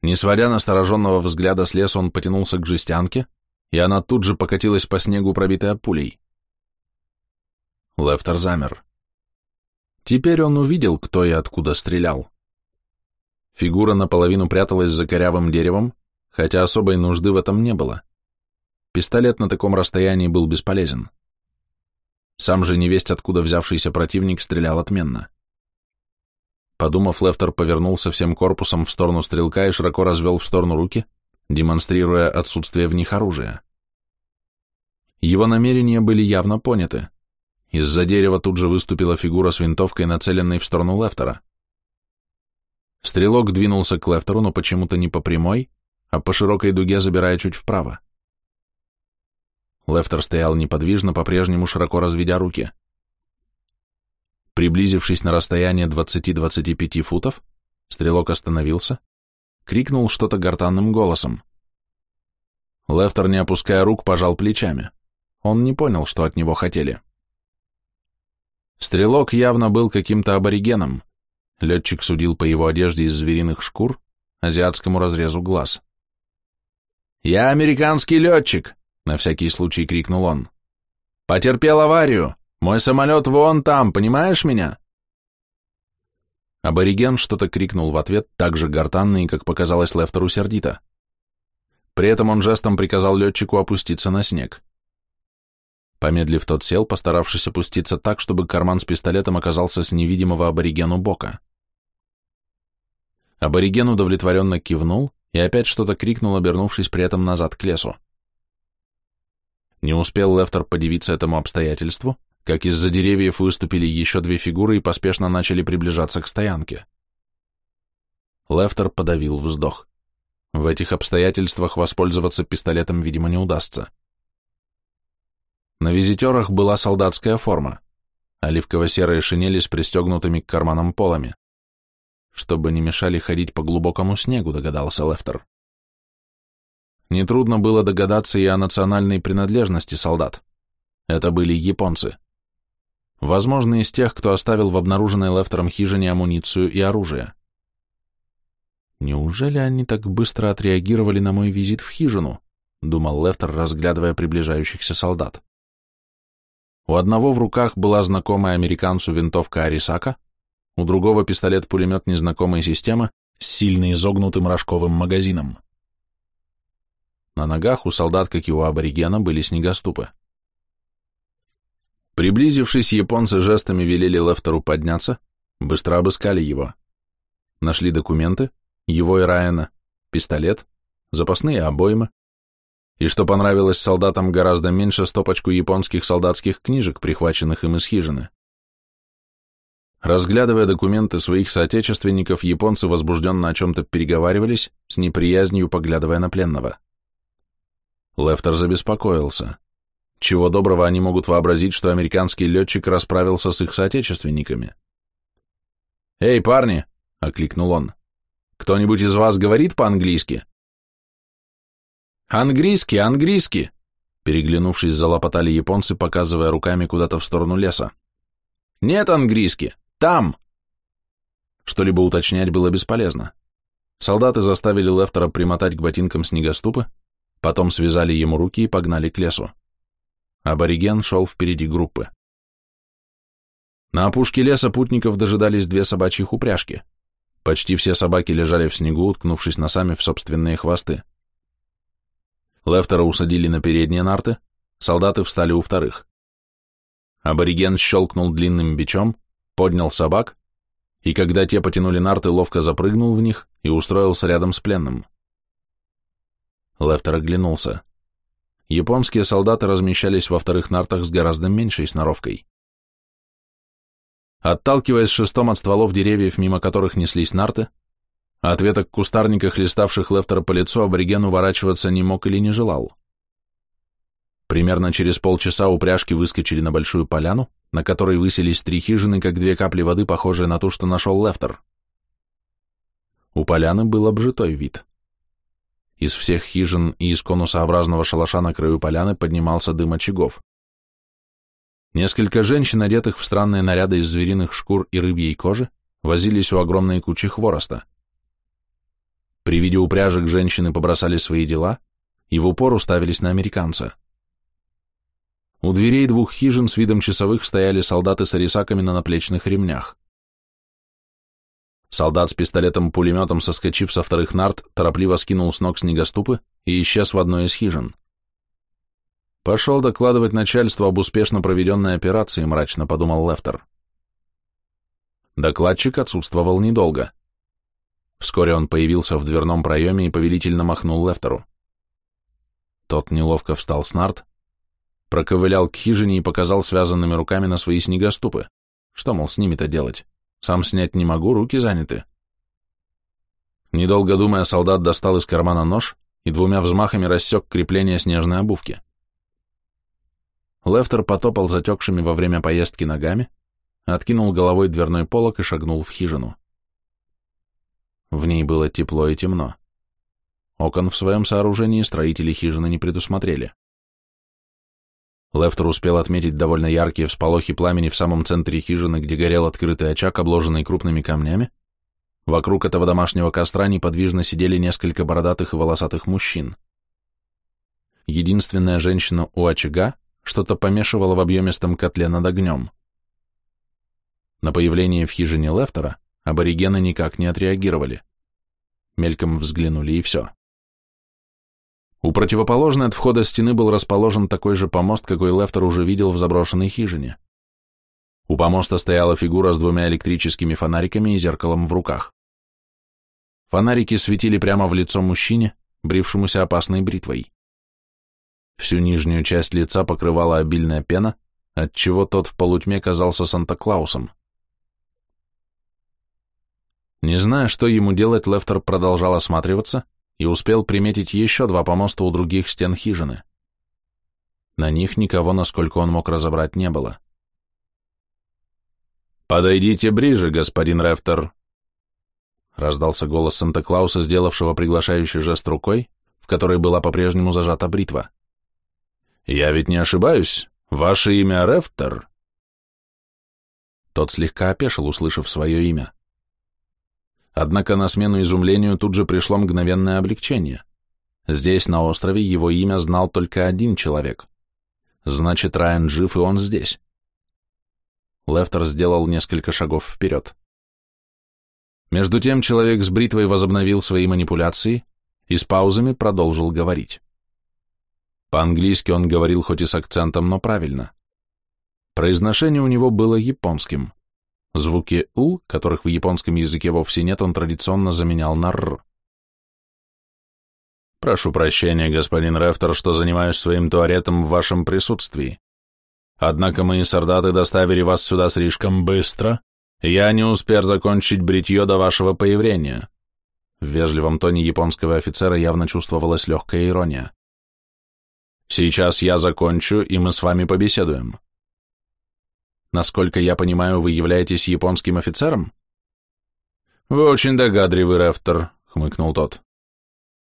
Не сводя настороженного взгляда с леса, он потянулся к жестянке, и она тут же покатилась по снегу, пробитая пулей. Лефтер замер. Теперь он увидел, кто и откуда стрелял. Фигура наполовину пряталась за корявым деревом, хотя особой нужды в этом не было. Пистолет на таком расстоянии был бесполезен. Сам же невесть, откуда взявшийся противник, стрелял отменно. Подумав, Лефтер повернулся всем корпусом в сторону стрелка и широко развел в сторону руки, демонстрируя отсутствие в них оружия. Его намерения были явно поняты. Из-за дерева тут же выступила фигура с винтовкой, нацеленной в сторону Лефтера. Стрелок двинулся к Лефтеру, но почему-то не по прямой, а по широкой дуге забирая чуть вправо. Лефтер стоял неподвижно, по-прежнему широко разведя руки. Приблизившись на расстояние 20-25 футов, стрелок остановился, крикнул что-то гортанным голосом. Лефтер, не опуская рук, пожал плечами. Он не понял, что от него хотели. Стрелок явно был каким-то аборигеном. Летчик судил по его одежде из звериных шкур, азиатскому разрезу глаз. «Я американский летчик!» На всякий случай крикнул он. «Потерпел аварию! Мой самолет вон там, понимаешь меня?» Абориген что-то крикнул в ответ, так же гортанно как показалось Лефтеру, сердито. При этом он жестом приказал летчику опуститься на снег. Помедлив, тот сел, постаравшись опуститься так, чтобы карман с пистолетом оказался с невидимого аборигену бока. Абориген удовлетворенно кивнул и опять что-то крикнул, обернувшись при этом назад к лесу. Не успел Лефтер подивиться этому обстоятельству, как из-за деревьев выступили еще две фигуры и поспешно начали приближаться к стоянке. Лефтер подавил вздох. В этих обстоятельствах воспользоваться пистолетом, видимо, не удастся. На визитерах была солдатская форма, оливково-серые шинели с пристегнутыми к карманам полами. Чтобы не мешали ходить по глубокому снегу, догадался Лефтер. Нетрудно было догадаться и о национальной принадлежности солдат. Это были японцы. Возможно, из тех, кто оставил в обнаруженной Лефтером хижине амуницию и оружие. «Неужели они так быстро отреагировали на мой визит в хижину?» — думал Лефтер, разглядывая приближающихся солдат. У одного в руках была знакомая американцу винтовка Арисака, у другого пистолет-пулемет незнакомой системы с сильно изогнутым рожковым магазином. На ногах у солдат, как и у аборигена, были снегоступы. Приблизившись, японцы жестами велели Лефтеру подняться, быстро обыскали его. Нашли документы, его и Райана, пистолет, запасные обоймы, и, что понравилось солдатам гораздо меньше, стопочку японских солдатских книжек, прихваченных им из хижины. Разглядывая документы своих соотечественников, японцы возбужденно о чем-то переговаривались, с неприязнью поглядывая на пленного. Лефтер забеспокоился. Чего доброго они могут вообразить, что американский летчик расправился с их соотечественниками. «Эй, парни!» — окликнул он. «Кто-нибудь из вас говорит по-английски?» «Английский, английский!» Переглянувшись, залопотали японцы, показывая руками куда-то в сторону леса. «Нет английский! Там!» Что-либо уточнять было бесполезно. Солдаты заставили Лефтера примотать к ботинкам снегоступы, Потом связали ему руки и погнали к лесу. Абориген шел впереди группы. На опушке леса путников дожидались две собачьих упряжки. Почти все собаки лежали в снегу, уткнувшись носами в собственные хвосты. Лефтера усадили на передние нарты, солдаты встали у вторых. Абориген щелкнул длинным бичом, поднял собак, и когда те потянули нарты, ловко запрыгнул в них и устроился рядом с пленным. Лефтер оглянулся. Японские солдаты размещались во вторых нартах с гораздо меньшей сноровкой. Отталкиваясь шестом от стволов деревьев, мимо которых неслись нарты, от веток кустарника, хлеставших Лефтера по лицу, абориген уворачиваться не мог или не желал. Примерно через полчаса упряжки выскочили на большую поляну, на которой высились три хижины, как две капли воды, похожие на ту, что нашел Лефтер. У поляны был обжитой вид. Из всех хижин и из конусообразного шалаша на краю поляны поднимался дым очагов. Несколько женщин, одетых в странные наряды из звериных шкур и рыбьей кожи, возились у огромной кучи хвороста. При виде упряжек женщины побросали свои дела и в упор уставились на американца. У дверей двух хижин с видом часовых стояли солдаты с арисаками на наплечных ремнях. Солдат с пистолетом-пулеметом, соскочив со вторых нарт, торопливо скинул с ног снегоступы и исчез в одной из хижин. Пошел докладывать начальству об успешно проведенной операции, мрачно подумал Лефтер. Докладчик отсутствовал недолго. Вскоре он появился в дверном проеме и повелительно махнул Лефтеру. Тот неловко встал с нарт, проковылял к хижине и показал связанными руками на свои снегоступы. Что, мол, с ними-то делать? Сам снять не могу, руки заняты. Недолго думая, солдат достал из кармана нож и двумя взмахами рассек крепление снежной обувки. Лефтер потопал затекшими во время поездки ногами, откинул головой дверной полок и шагнул в хижину. В ней было тепло и темно. Окон в своем сооружении строители хижины не предусмотрели. Лефтер успел отметить довольно яркие всполохи пламени в самом центре хижины, где горел открытый очаг, обложенный крупными камнями. Вокруг этого домашнего костра неподвижно сидели несколько бородатых и волосатых мужчин. Единственная женщина у очага что-то помешивала в объемистом котле над огнем. На появление в хижине Лефтера аборигены никак не отреагировали. Мельком взглянули и все. У противоположной от входа стены был расположен такой же помост, какой Лефтер уже видел в заброшенной хижине. У помоста стояла фигура с двумя электрическими фонариками и зеркалом в руках. Фонарики светили прямо в лицо мужчине, брившемуся опасной бритвой. Всю нижнюю часть лица покрывала обильная пена, отчего тот в полутьме казался Санта-Клаусом. Не зная, что ему делать, Лефтер продолжал осматриваться и успел приметить еще два помоста у других стен хижины. На них никого, насколько он мог разобрать, не было. «Подойдите ближе, господин Рефтер», — раздался голос Санта-Клауса, сделавшего приглашающий жест рукой, в которой была по-прежнему зажата бритва. «Я ведь не ошибаюсь, ваше имя Рефтер?» Тот слегка опешил, услышав свое имя. Однако на смену изумлению тут же пришло мгновенное облегчение. Здесь, на острове, его имя знал только один человек. Значит, Райан жив, и он здесь. Лефтер сделал несколько шагов вперед. Между тем человек с бритвой возобновил свои манипуляции и с паузами продолжил говорить. По-английски он говорил хоть и с акцентом, но правильно. Произношение у него было японским. Звуки «у», которых в японском языке вовсе нет, он традиционно заменял на «р». «Прошу прощения, господин Рефтер, что занимаюсь своим туаретом в вашем присутствии. Однако мои солдаты доставили вас сюда слишком быстро. Я не успел закончить бритье до вашего появления». В вежливом тоне японского офицера явно чувствовалась легкая ирония. «Сейчас я закончу, и мы с вами побеседуем. Насколько я понимаю, вы являетесь японским офицером? Вы очень догадливый, Рефтер, хмыкнул тот.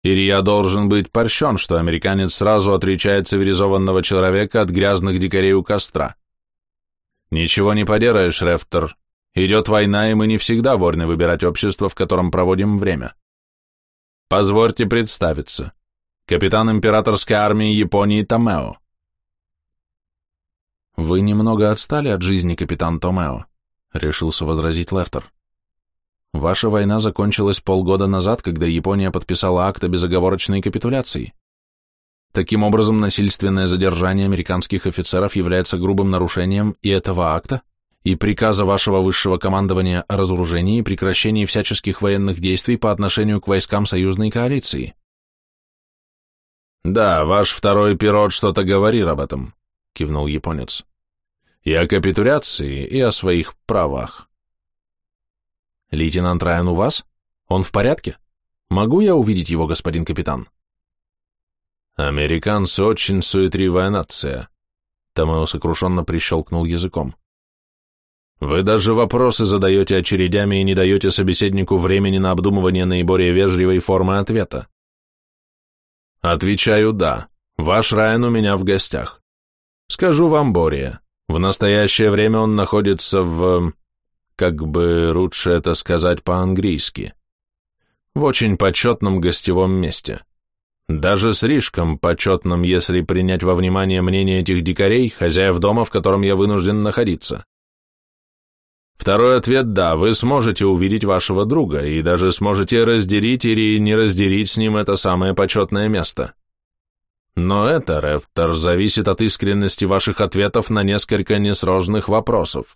Или я должен быть польщен, что американец сразу отличает цивилизованного человека от грязных дикарей у костра. Ничего не поделаешь, Рефтер. Идет война, и мы не всегда вольны выбирать общество, в котором проводим время. Позвольте представиться. Капитан императорской армии Японии Томео. «Вы немного отстали от жизни, капитан Томео», — решился возразить Лефтер. «Ваша война закончилась полгода назад, когда Япония подписала акт о безоговорочной капитуляции. Таким образом, насильственное задержание американских офицеров является грубым нарушением и этого акта, и приказа вашего высшего командования о разоружении и прекращении всяческих военных действий по отношению к войскам союзной коалиции». «Да, ваш второй пирот что-то говорил об этом», — кивнул японец и о капитуляции, и о своих правах. Лейтенант Райан у вас? Он в порядке? Могу я увидеть его, господин капитан? Американцы очень суетливая нация. Томео сокрушенно прищелкнул языком. Вы даже вопросы задаете очередями и не даете собеседнику времени на обдумывание наиболее вежливой формы ответа. Отвечаю «да». Ваш Райан у меня в гостях. Скажу вам, Бория, в настоящее время он находится в... как бы лучше это сказать по-английски. В очень почетном гостевом месте. Даже слишком почетном, если принять во внимание мнение этих дикарей, хозяев дома, в котором я вынужден находиться. Второй ответ – да, вы сможете увидеть вашего друга и даже сможете разделить или не разделить с ним это самое почетное место. Но это, Рефтер, зависит от искренности ваших ответов на несколько несрожных вопросов.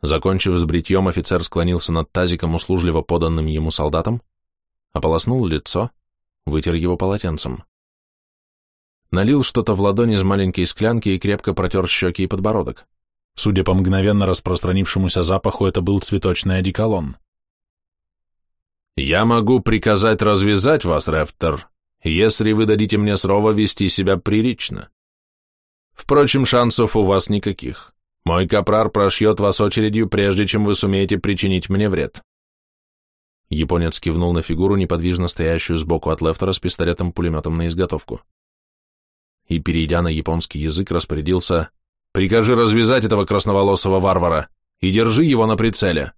Закончив с бритьем, офицер склонился над тазиком, услужливо поданным ему солдатом, ополоснул лицо, вытер его полотенцем. Налил что-то в ладонь из маленькой склянки и крепко протер щеки и подбородок. Судя по мгновенно распространившемуся запаху, это был цветочный одеколон. «Я могу приказать развязать вас, Рефтер, если вы дадите мне срово вести себя прилично. Впрочем, шансов у вас никаких. Мой капрар прошьет вас очередью, прежде чем вы сумеете причинить мне вред. Японец кивнул на фигуру, неподвижно стоящую сбоку от Лефтера с пистолетом-пулеметом на изготовку. И, перейдя на японский язык, распорядился «Прикажи развязать этого красноволосого варвара и держи его на прицеле».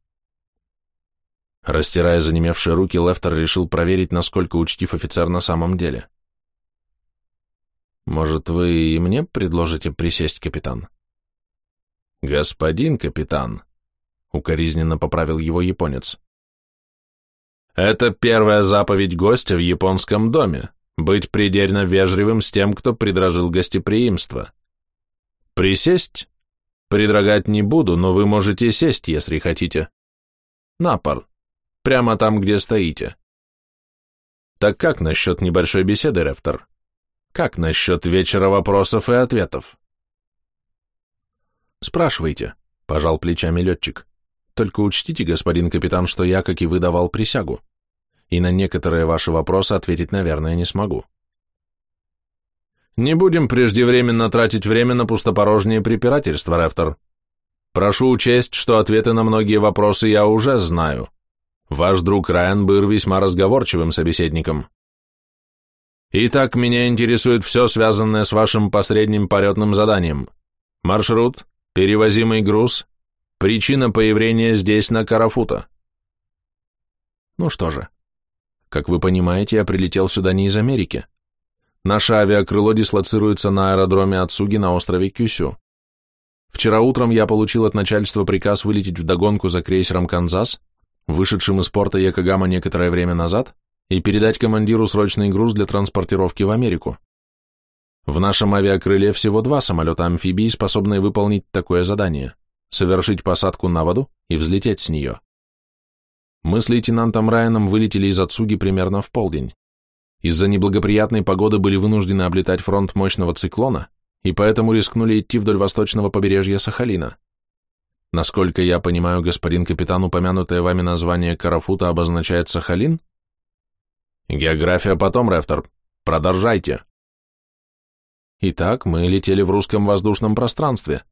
Растирая занемевшие руки, Лефтер решил проверить, насколько учтив офицер на самом деле. «Может, вы и мне предложите присесть, капитан?» «Господин капитан», — укоризненно поправил его японец, — «это первая заповедь гостя в японском доме — быть предельно вежливым с тем, кто предложил гостеприимство. Присесть? Предрогать не буду, но вы можете сесть, если хотите. На пол, прямо там, где стоите. Так как насчет небольшой беседы, Рефтор? Как насчет вечера вопросов и ответов?» «Спрашивайте», — пожал плечами летчик. «Только учтите, господин капитан, что я, как и вы, давал присягу, и на некоторые ваши вопросы ответить, наверное, не смогу». «Не будем преждевременно тратить время на пустопорожнее препирательства, Рефтор. Прошу учесть, что ответы на многие вопросы я уже знаю. Ваш друг Райан был весьма разговорчивым собеседником. Итак, меня интересует все, связанное с вашим посредним полетным заданием. Маршрут, Перевозимый груз. Причина появления здесь, на Карафута. Ну что же, как вы понимаете, я прилетел сюда не из Америки. Наше авиакрыло дислоцируется на аэродроме Ацуги на острове Кюсю. Вчера утром я получил от начальства приказ вылететь в догонку за крейсером «Канзас», вышедшим из порта Якогама некоторое время назад, и передать командиру срочный груз для транспортировки в Америку. В нашем авиакрыле всего два самолета-амфибии, способные выполнить такое задание – совершить посадку на воду и взлететь с нее. Мы с лейтенантом Райаном вылетели из Ацуги примерно в полдень. Из-за неблагоприятной погоды были вынуждены облетать фронт мощного циклона, и поэтому рискнули идти вдоль восточного побережья Сахалина. Насколько я понимаю, господин капитан, упомянутое вами название Карафута обозначает Сахалин? География потом, Рефтор. Продолжайте. Итак, мы летели в русском воздушном пространстве.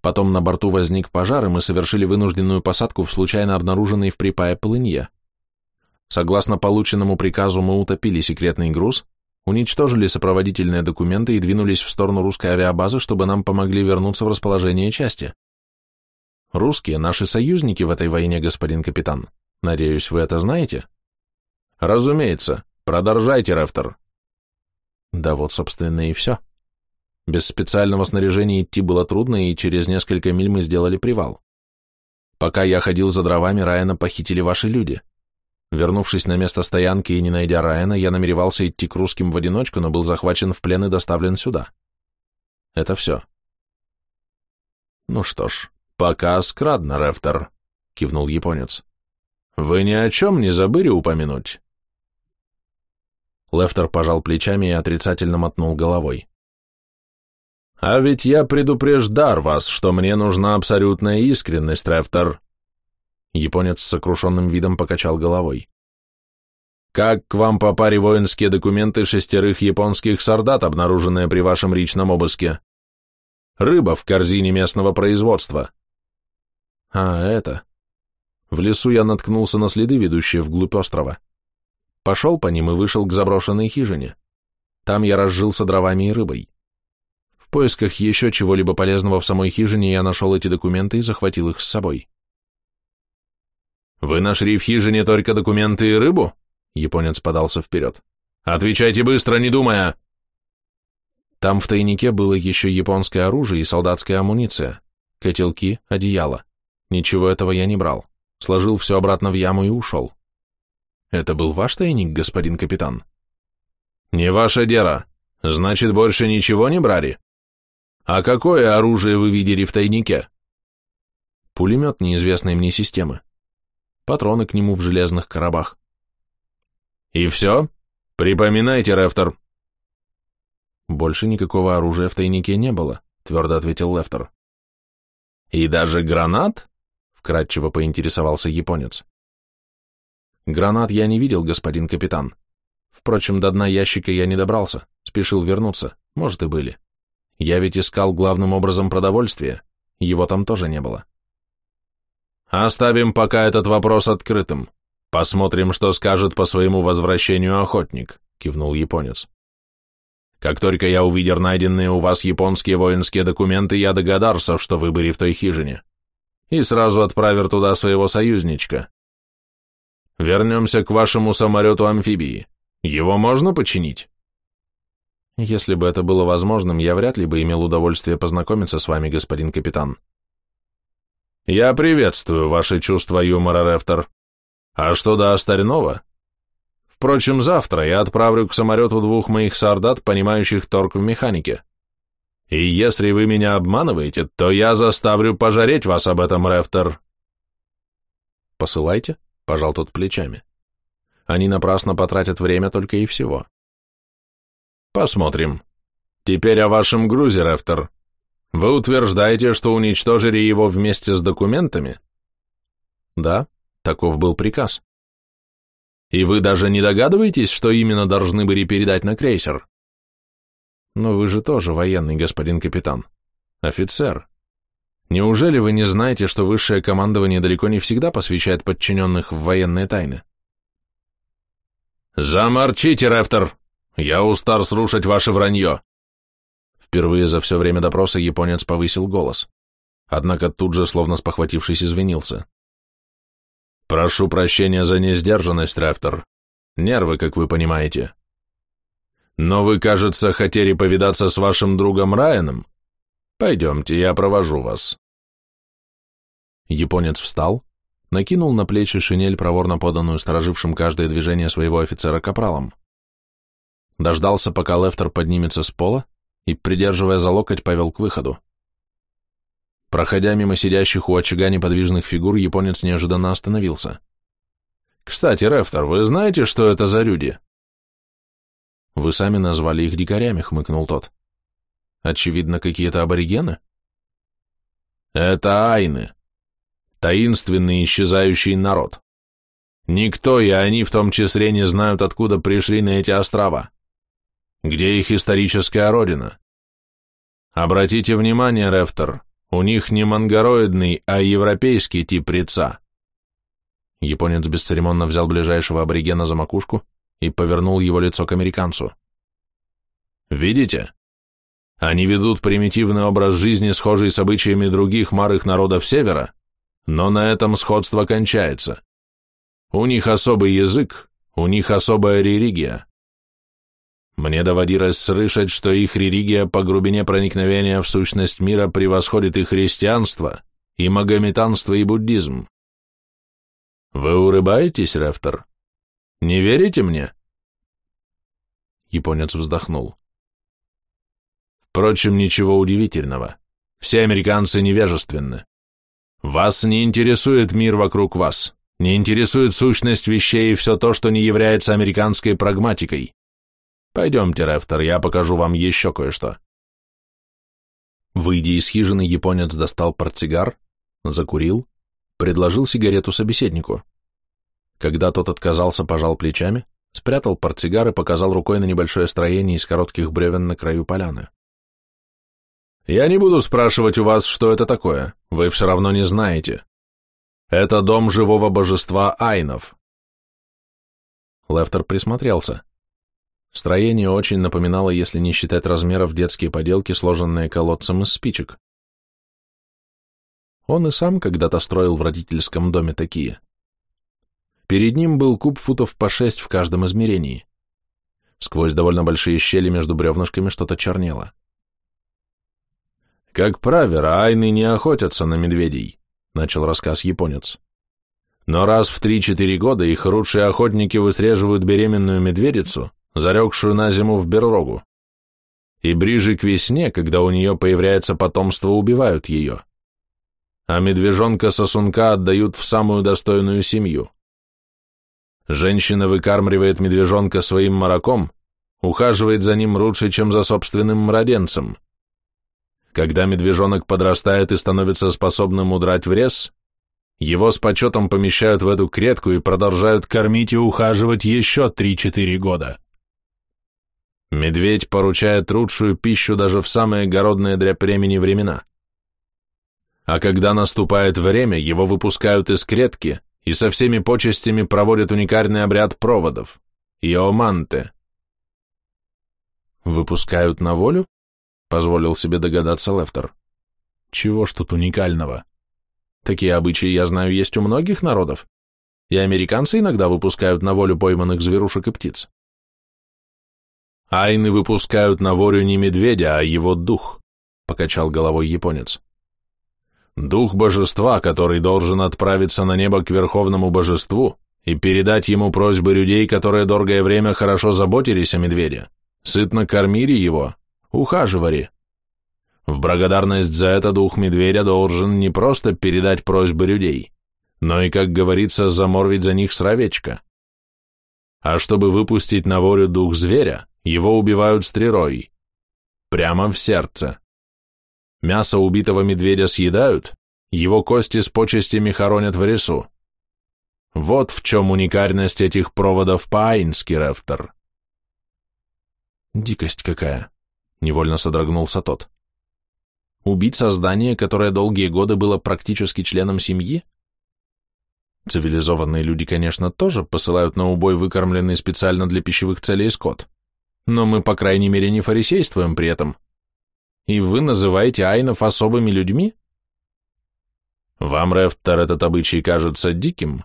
Потом на борту возник пожар, и мы совершили вынужденную посадку в случайно обнаруженной в припае полынье. Согласно полученному приказу, мы утопили секретный груз, уничтожили сопроводительные документы и двинулись в сторону русской авиабазы, чтобы нам помогли вернуться в расположение части. Русские – наши союзники в этой войне, господин капитан. Надеюсь, вы это знаете? Разумеется. Продолжайте, Рефтер. Да вот, собственно, и все. Без специального снаряжения идти было трудно, и через несколько миль мы сделали привал. Пока я ходил за дровами, Райана похитили ваши люди. Вернувшись на место стоянки и не найдя Райана, я намеревался идти к русским в одиночку, но был захвачен в плен и доставлен сюда. Это все. Ну что ж, пока скрадно, Рефтер, кивнул японец. Вы ни о чем не забыли упомянуть? Лефтер пожал плечами и отрицательно мотнул головой. А ведь я предупреждал вас, что мне нужна абсолютная искренность, Рефтер. Японец с сокрушенным видом покачал головой. Как к вам попали воинские документы шестерых японских солдат, обнаруженные при вашем личном обыске? Рыба в корзине местного производства. А, это... В лесу я наткнулся на следы, ведущие вглубь острова. Пошел по ним и вышел к заброшенной хижине. Там я разжился дровами и рыбой поисках еще чего-либо полезного в самой хижине я нашел эти документы и захватил их с собой. «Вы нашли в хижине только документы и рыбу?» Японец подался вперед. «Отвечайте быстро, не думая!» Там в тайнике было еще японское оружие и солдатская амуниция, котелки, одеяло. Ничего этого я не брал. Сложил все обратно в яму и ушел. Это был ваш тайник, господин капитан? Не ваше дело. Значит, больше ничего не брали? А какое оружие вы видели в тайнике? Пулемет неизвестной мне системы. Патроны к нему в железных коробах. И все? Припоминайте, Рефтер. Больше никакого оружия в тайнике не было, твердо ответил Лефтер. И даже гранат? Вкратчиво поинтересовался японец. Гранат я не видел, господин капитан. Впрочем, до дна ящика я не добрался, спешил вернуться, может и были. Я ведь искал главным образом продовольствие, его там тоже не было. Оставим пока этот вопрос открытым. Посмотрим, что скажет по своему возвращению охотник, кивнул японец. Как только я увидел найденные у вас японские воинские документы, я догадался, что вы были в той хижине, и сразу отправил туда своего союзничка. Вернемся к вашему самолету-амфибии. Его можно починить? Если бы это было возможным, я вряд ли бы имел удовольствие познакомиться с вами, господин капитан. Я приветствую ваши чувства юмора, Рефтер. А что до остального? Впрочем, завтра я отправлю к самолету двух моих солдат, понимающих торг в механике. И если вы меня обманываете, то я заставлю пожареть вас об этом, Рефтер. Посылайте, пожал тот плечами. Они напрасно потратят время только и всего. Посмотрим. Теперь о вашем грузе, Рефтер. Вы утверждаете, что уничтожили его вместе с документами? Да, таков был приказ. И вы даже не догадываетесь, что именно должны были передать на крейсер? Но вы же тоже военный, господин капитан. Офицер. Неужели вы не знаете, что высшее командование далеко не всегда посвящает подчиненных в военные тайны? «Заморчите, Рефтер! Я устар слушать ваше вранье!» Впервые за все время допроса японец повысил голос. Однако тут же, словно спохватившись, извинился. «Прошу прощения за несдержанность, Рефтер. Нервы, как вы понимаете. Но вы, кажется, хотели повидаться с вашим другом Райаном? Пойдемте, я провожу вас». Японец встал, накинул на плечи шинель, проворно поданную сторожившим каждое движение своего офицера капралом. Дождался, пока Лефтер поднимется с пола, и, придерживая за локоть, повел к выходу. Проходя мимо сидящих у очага неподвижных фигур, японец неожиданно остановился. «Кстати, Рефтер, вы знаете, что это за люди?» «Вы сами назвали их дикарями», — хмыкнул тот. «Очевидно, какие-то аборигены?» «Это айны», таинственный исчезающий народ. Никто и они в том числе не знают, откуда пришли на эти острова. Где их историческая родина? Обратите внимание, Рефтер, у них не монгороидный, а европейский тип лица. Японец бесцеремонно взял ближайшего аборигена за макушку и повернул его лицо к американцу. Видите? Они ведут примитивный образ жизни, схожий с обычаями других марых народов Севера, но на этом сходство кончается. У них особый язык, у них особая религия. Мне доводилось слышать, что их религия по глубине проникновения в сущность мира превосходит и христианство, и магометанство, и буддизм. Вы улыбаетесь, Рефтер? Не верите мне? Японец вздохнул. Впрочем, ничего удивительного. Все американцы невежественны. Вас не интересует мир вокруг вас, не интересует сущность вещей и все то, что не является американской прагматикой. Пойдемте, Рефтер, я покажу вам еще кое-что. Выйдя из хижины, японец достал портсигар, закурил, предложил сигарету собеседнику. Когда тот отказался, пожал плечами, спрятал портсигар и показал рукой на небольшое строение из коротких бревен на краю поляны. Я не буду спрашивать у вас, что это такое, вы все равно не знаете. Это дом живого божества Айнов. Лефтер присмотрелся. Строение очень напоминало, если не считать размеров, детские поделки, сложенные колодцем из спичек. Он и сам когда-то строил в родительском доме такие. Перед ним был куб футов по шесть в каждом измерении. Сквозь довольно большие щели между бревнышками что-то чернело. Как правило, айны не охотятся на медведей, начал рассказ японец. Но раз в три-четыре года их лучшие охотники высреживают беременную медведицу, зарекшую на зиму в берлогу. И ближе к весне, когда у нее появляется потомство, убивают ее. А медвежонка-сосунка отдают в самую достойную семью. Женщина выкармливает медвежонка своим молоком, ухаживает за ним лучше, чем за собственным младенцем. Когда медвежонок подрастает и становится способным удрать в рез, его с почетом помещают в эту клетку и продолжают кормить и ухаживать еще 3-4 года. Медведь поручает лучшую пищу даже в самые городные для племени времена. А когда наступает время, его выпускают из клетки и со всеми почестями проводят уникальный обряд проводов – иоманте. «Выпускают на волю?» – позволил себе догадаться Лефтер. «Чего ж тут уникального?» Такие обычаи, я знаю, есть у многих народов, и американцы иногда выпускают на волю пойманных зверушек и птиц. Айны выпускают на волю не медведя, а его дух, покачал головой японец. Дух божества, который должен отправиться на небо к верховному божеству и передать ему просьбы людей, которые долгое время хорошо заботились о медведе, сытно кормили его, ухаживали, в благодарность за это дух медведя должен не просто передать просьбы людей, но и, как говорится, заморвить за них сравечка. А чтобы выпустить на волю дух зверя, его убивают стрелой. Прямо в сердце. Мясо убитого медведя съедают, его кости с почестями хоронят в лесу. Вот в чем уникальность этих проводов по-айнски, Рефтер. Дикость какая, невольно содрогнулся тот. Убить создание, которое долгие годы было практически членом семьи? Цивилизованные люди, конечно, тоже посылают на убой выкормленный специально для пищевых целей скот, но мы, по крайней мере, не фарисействуем при этом. И вы называете айнов особыми людьми? Вам, Рефтер, этот обычай кажется диким?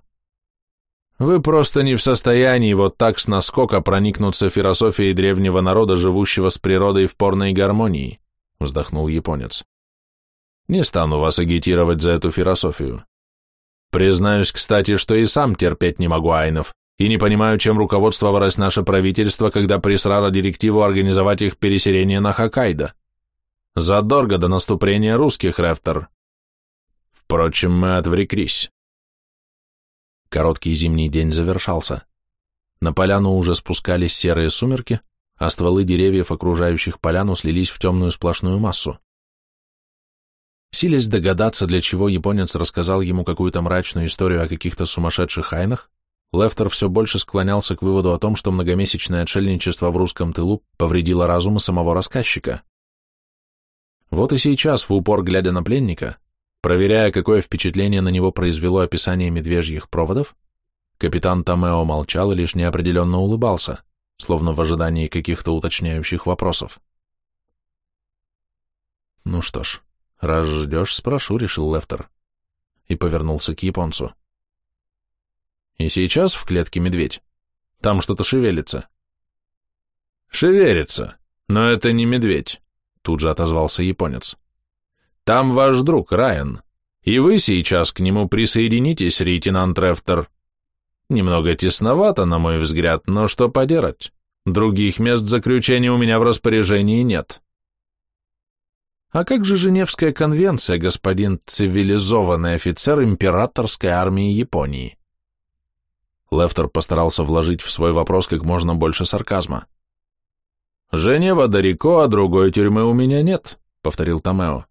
Вы просто не в состоянии вот так с наскока проникнуться философией древнего народа, живущего с природой в порной гармонии вздохнул японец. Не стану вас агитировать за эту философию. Признаюсь, кстати, что и сам терпеть не могу айнов, и не понимаю, чем руководствовалось наше правительство, когда прислало директиву организовать их переселение на Хоккайдо. Задорого до наступления русских, Рефтер. Впрочем, мы отвлеклись. Короткий зимний день завершался. На поляну уже спускались серые сумерки, а стволы деревьев, окружающих поляну, слились в темную сплошную массу. Силясь догадаться, для чего японец рассказал ему какую-то мрачную историю о каких-то сумасшедших айнах, Лефтер все больше склонялся к выводу о том, что многомесячное отшельничество в русском тылу повредило разум самого рассказчика. Вот и сейчас, в упор глядя на пленника, проверяя, какое впечатление на него произвело описание медвежьих проводов, капитан Томео молчал и лишь неопределенно улыбался словно в ожидании каких-то уточняющих вопросов. «Ну что ж, раз ждешь, спрошу», — решил Лефтер. И повернулся к японцу. «И сейчас в клетке медведь? Там что-то шевелится». «Шевелится, но это не медведь», — тут же отозвался японец. «Там ваш друг, Райан, и вы сейчас к нему присоединитесь, лейтенант Рефтер». Немного тесновато, на мой взгляд, но что поделать? Других мест заключения у меня в распоряжении нет. А как же Женевская конвенция, господин цивилизованный офицер императорской армии Японии? Лефтер постарался вложить в свой вопрос как можно больше сарказма. «Женева далеко, а другой тюрьмы у меня нет», — повторил Томео.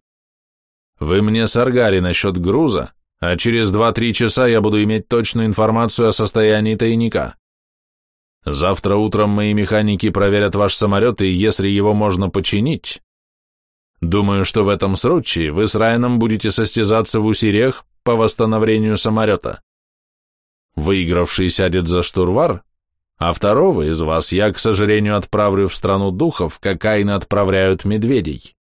«Вы мне саргари насчет груза, а через два-три часа я буду иметь точную информацию о состоянии тайника. Завтра утром мои механики проверят ваш самолет, и если его можно починить... Думаю, что в этом случае вы с Райаном будете состязаться в усирех по восстановлению самолета. Выигравший сядет за штурвар, а второго из вас я, к сожалению, отправлю в страну духов, как Айны отправляют медведей.